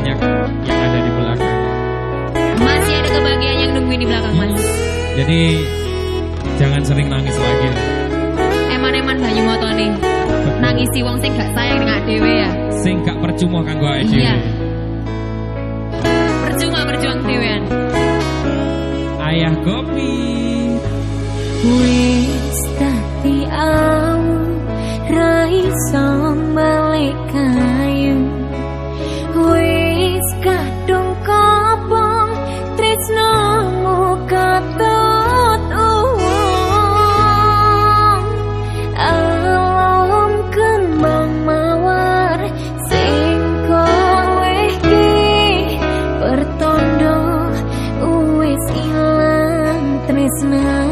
banyak yang ada di belakang. Masih ada kebahagiaan yang nungguin di belakang, Mas. Jadi jangan sering nangis lagi. Eman-eman banyu motone. Nangisi wong sing gak sayang dengan dewe ya. Sing gak percuma kan gue aja. Iya. Percuma berjuang dewean. Ayah kopi. Wih. Christmas.